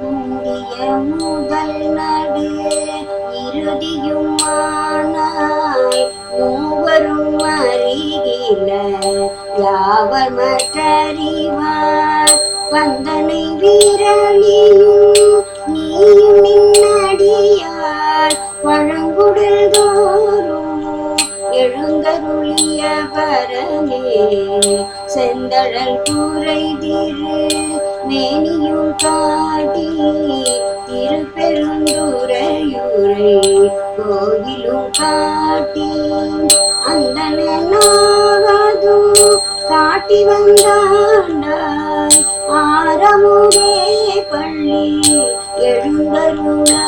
முந்திய முதல் நடு இறுதியும் மூவரும் அறிகில யாவர் மற்றறிவார் வந்தனை வீரணியும் நீயும் நின்னடியார் வழங்குடல் தோறும் எழுந்தருளிய பரமே செந்தழல் கூரை திரு மேனியும் காட்டி திருப்பெருந்துரையுரை கோயிலும் காட்டி அந்த நாவதும் காட்டி வந்தாண்டாய். ஆரமுதே பள்ளி எழுந்தருளா